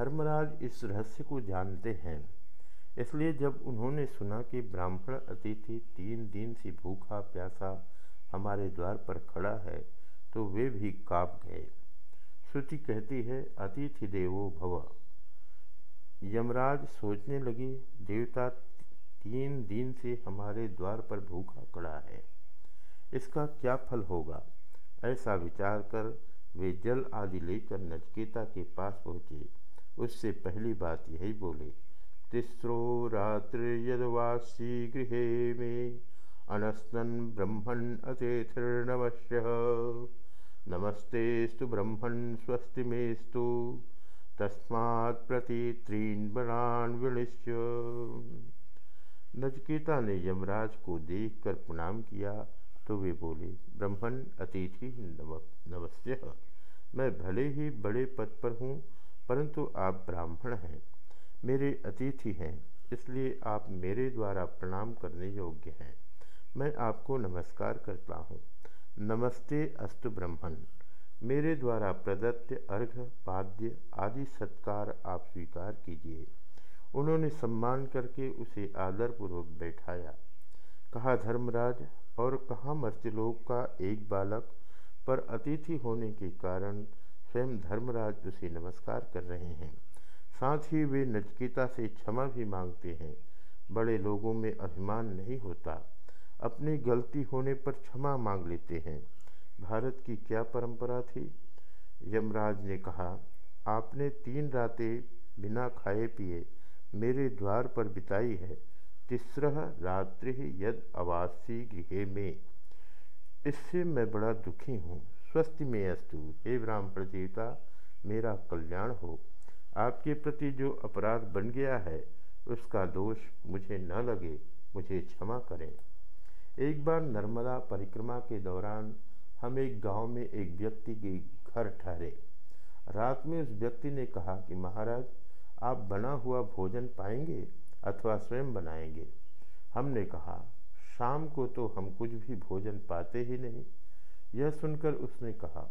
धर्मराज इस रहस्य को जानते हैं। इसलिए जब उन्होंने सुना कि ब्राह्मण अतिथि तीन दिन से भूखा प्यासा हमारे द्वार पर खड़ा है तो वे भी काँप गए। श्रुति कहती है, अतिथि देवो भव। यमराज सोचने लगे, देवता तीन दिन से हमारे द्वार पर भूखा खड़ा है। इसका क्या फल होगा? ऐसा विचार कर वे जल आदि लेकर नचकेता के पास पहुँचे। उससे पहली बात यही बोले, तिस्रो रात्र यदवासी गृह में अनस्तन ब्रह्मण अतिथिर्नवश्य नमस्तेस्तु ब्रह्मण स्वस्ति मेस्तु तस्मात् प्रति त्रीन बनान विनिश्य नचकेता ने यमराज को देखकर प्रणाम किया तो वे बोले ब्रह्मण अतिथि नव नवस्य मैं भले ही बड़े पद पर हूँ परंतु आप ब्राह्मण हैं, मेरे अतिथि हैं, इसलिए आप मेरे द्वारा प्रणाम करने योग्य हैं। मैं आपको नमस्कार करता हूँ। नमस्ते अस्तु ब्रह्मण मेरे द्वारा प्रदत्त अर्घ, पाद्य आदि सत्कार आप स्वीकार कीजिए। उन्होंने सम्मान करके उसे आदरपूर्वक बैठाया। कहा, धर्मराज, और कहा मर्त्यलोक का एक बालक पर अतिथि होने के कारण स्वयं धर्मराज उसे नमस्कार कर रहे हैं। साथ ही वे नचकेता से क्षमा भी मांगते हैं। बड़े लोगों में अभिमान नहीं होता। अपनी गलती होने पर क्षमा मांग लेते हैं। भारत की क्या परंपरा थी? यमराज ने कहा, आपने तीन रातें बिना खाए पिए मेरे द्वार पर बिताई है। तीसरा रात्रि यद अवासी गृह में। इससे मैं बड़ा दुखी हूँ। स्वस्थ में अस्तु। हे ब्राह्मण देवता मेरा कल्याण हो। आपके प्रति जो अपराध बन गया है, उसका दोष मुझे न लगे, मुझे क्षमा करें। एक बार नर्मदा परिक्रमा के दौरान हम एक गाँव में एक व्यक्ति के घर ठहरे। रात में उस व्यक्ति ने कहा कि, महाराज, आप बना हुआ भोजन पाएँगे अथवा स्वयं बनाएँगे? हमने कहा, शाम को तो हम कुछ भी भोजन पाते ही नहीं। यह सुनकर उसने कहा,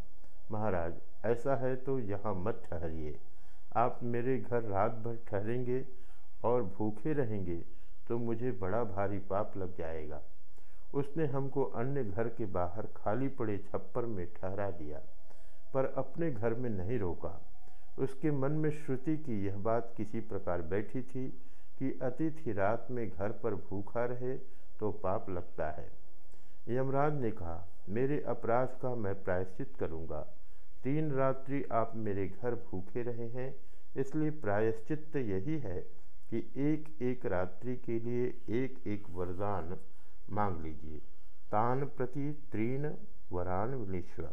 महाराज, ऐसा है तो यहाँ मत ठहरिए। आप मेरे घर रात भर ठहरेंगे और भूखे रहेंगे तो मुझे बड़ा भारी पाप लग जाएगा। उसने हमको अन्य घर के बाहर खाली पड़े छप्पर में ठहरा दिया, पर अपने घर में नहीं रोका। उसके मन में श्रुति की यह बात किसी प्रकार बैठी थी कि अतिथि रात में घर पर भूखा रहे तो पाप लगता है। यमराज ने कहा, मेरे अपराध का मैं प्रायश्चित करूँगा। तीन रात्रि आप मेरे घर भूखे रहे हैं, इसलिए प्रायश्चित यही है कि एक एक रात्रि के लिए एक एक वरदान मांग लीजिए। तान प्रति त्रीन वरान विश्व